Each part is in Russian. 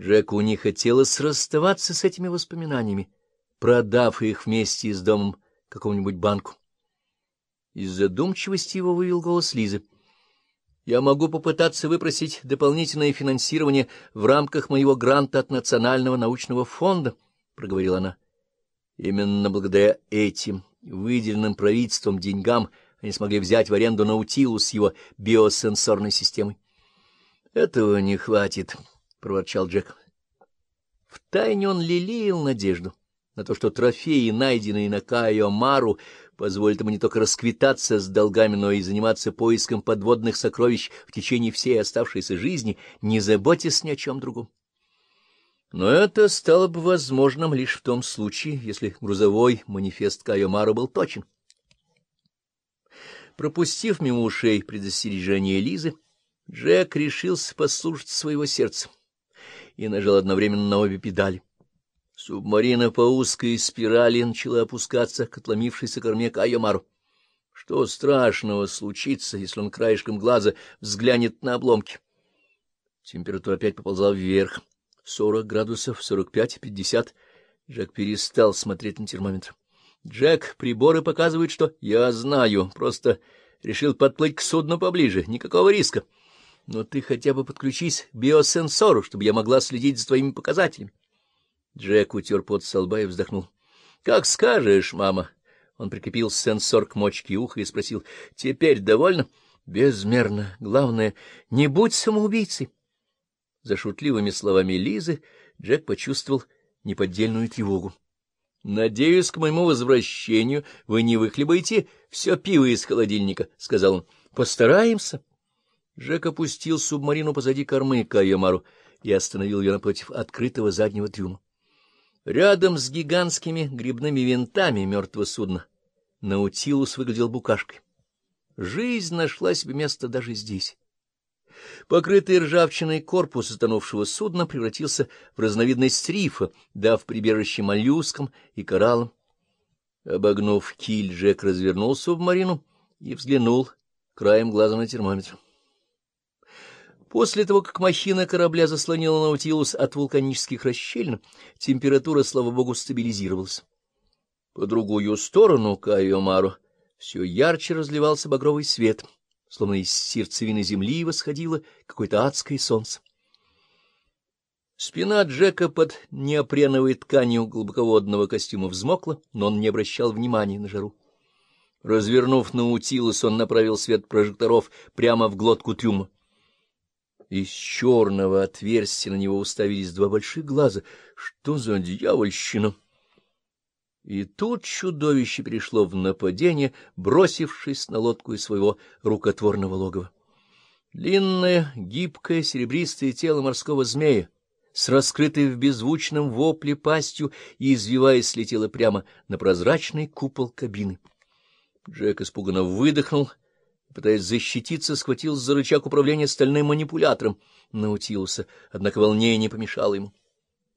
Джеку не хотелось расставаться с этими воспоминаниями, продав их вместе с домом какому-нибудь банку. Из задумчивости его вывел голос Лизы. — Я могу попытаться выпросить дополнительное финансирование в рамках моего гранта от Национального научного фонда, — проговорила она. Именно благодаря этим выделенным правительством деньгам они смогли взять в аренду Наутилус с его биосенсорной системой. — Этого не хватит, — проворчал Джек. Втайне он лелеял надежду на то, что трофеи, найденные на Кайо-Мару, позволят ему не только расквитаться с долгами, но и заниматься поиском подводных сокровищ в течение всей оставшейся жизни, не заботясь ни о чем другом. Но это стало бы возможным лишь в том случае, если грузовой манифест Кайомару был точен. Пропустив мимо ушей предостережение Лизы, Джек решился послушать своего сердца и нажал одновременно на обе педали. Субмарина по узкой спирали начала опускаться к отломившейся корме Кайомару. Что страшного случится, если он краешком глаза взглянет на обломки? Температура опять поползла вверх. Сорок градусов, сорок пять, пятьдесят. Джек перестал смотреть на термометр. Джек, приборы показывают, что... Я знаю, просто решил подплыть к судну поближе. Никакого риска. Но ты хотя бы подключись к биосенсору, чтобы я могла следить за твоими показателями. Джек утер пот со лба и вздохнул. — Как скажешь, мама. Он прикрепил сенсор к мочке уха и спросил. — Теперь довольно? — Безмерно. Главное, не будь самоубийцей. За шутливыми словами Лизы Джек почувствовал неподдельную тревогу. — Надеюсь, к моему возвращению вы не выхлебаете все пиво из холодильника, — сказал он. — Постараемся. Джек опустил субмарину позади кормы Кайомару и остановил ее напротив открытого заднего трюма. Рядом с гигантскими грибными винтами мертвого судна Наутилус выглядел букашкой. Жизнь нашла себе место даже здесь. Покрытый ржавчиной корпус затонувшего судна превратился в разновидность рифа, дав прибежище моллюскам и кораллам. Обогнув киль, Джек развернул субмарину и взглянул краем глаза на термометр. После того, как махина корабля заслонила Наутилус от вулканических расщелин, температура, слава богу, стабилизировалась. По другую сторону Кайомару все ярче разливался багровый свет, словно из сердцевины земли восходило какое-то адское солнце. Спина Джека под неопреновой тканью глубоководного костюма взмокла, но он не обращал внимания на жару. Развернув Наутилус, он направил свет прожекторов прямо в глотку трюма. Из черного отверстия на него уставились два больших глаза. Что за дьявольщина? И тут чудовище перешло в нападение, бросившись на лодку из своего рукотворного логова. Длинное, гибкое, серебристое тело морского змея с раскрытой в беззвучном вопле пастью и, извиваясь, слетело прямо на прозрачный купол кабины. Джек испуганно выдохнул пытаясь защититься, схватил за рычаг управления стальным манипулятором Наутилуса, однако волнение не помешало ему.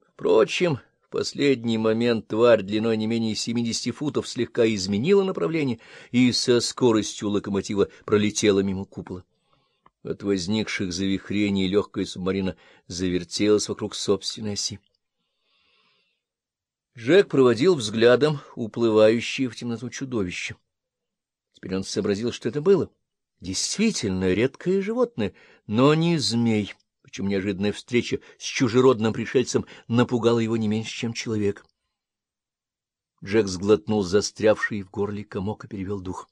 Впрочем, в последний момент тварь длиной не менее семидесяти футов слегка изменила направление и со скоростью локомотива пролетела мимо купола. От возникших завихрений легкая субмарина завертелась вокруг собственной оси. Джек проводил взглядом уплывающее в темноту чудовище. Теперь он сообразил, что это было — Действительно редкое животное, но не змей, причем неожиданная встреча с чужеродным пришельцем напугала его не меньше, чем человек. Джек сглотнул застрявший в горле комок и перевел дух.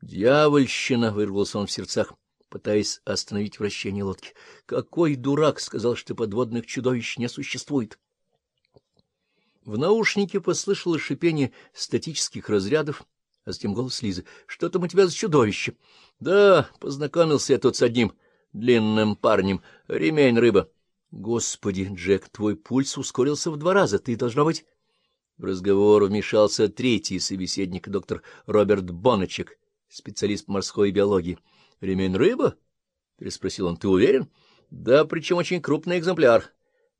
«Дьявольщина!» — вырвался он в сердцах, пытаясь остановить вращение лодки. «Какой дурак!» — сказал, что подводных чудовищ не существует. В наушнике послышалось шипение статических разрядов, а затем голос Лизы. — Что там у тебя за чудовище? — Да, познакомился я тут с одним длинным парнем. Ремень рыба. — Господи, Джек, твой пульс ускорился в два раза. Ты должна быть... В разговор вмешался третий собеседник, доктор Роберт Боночек, специалист по морской биологии. — Ремень рыба? — переспросил он. — Ты уверен? — Да, причем очень крупный экземпляр.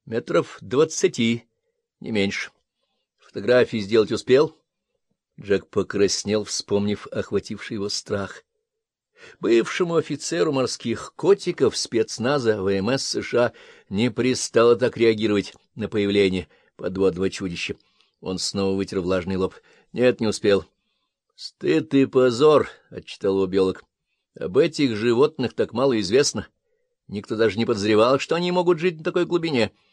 Метров двадцати, не меньше. Фотографии сделать успел? — Джек покраснел, вспомнив охвативший его страх. Бывшему офицеру морских котиков спецназа ВМС США не пристало так реагировать на появление подводного чудища. Он снова вытер влажный лоб. Нет, не успел. — Стыд и позор, — отчитал его биолог. — Об этих животных так мало известно. Никто даже не подозревал, что они могут жить на такой глубине. —